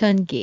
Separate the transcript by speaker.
Speaker 1: 천기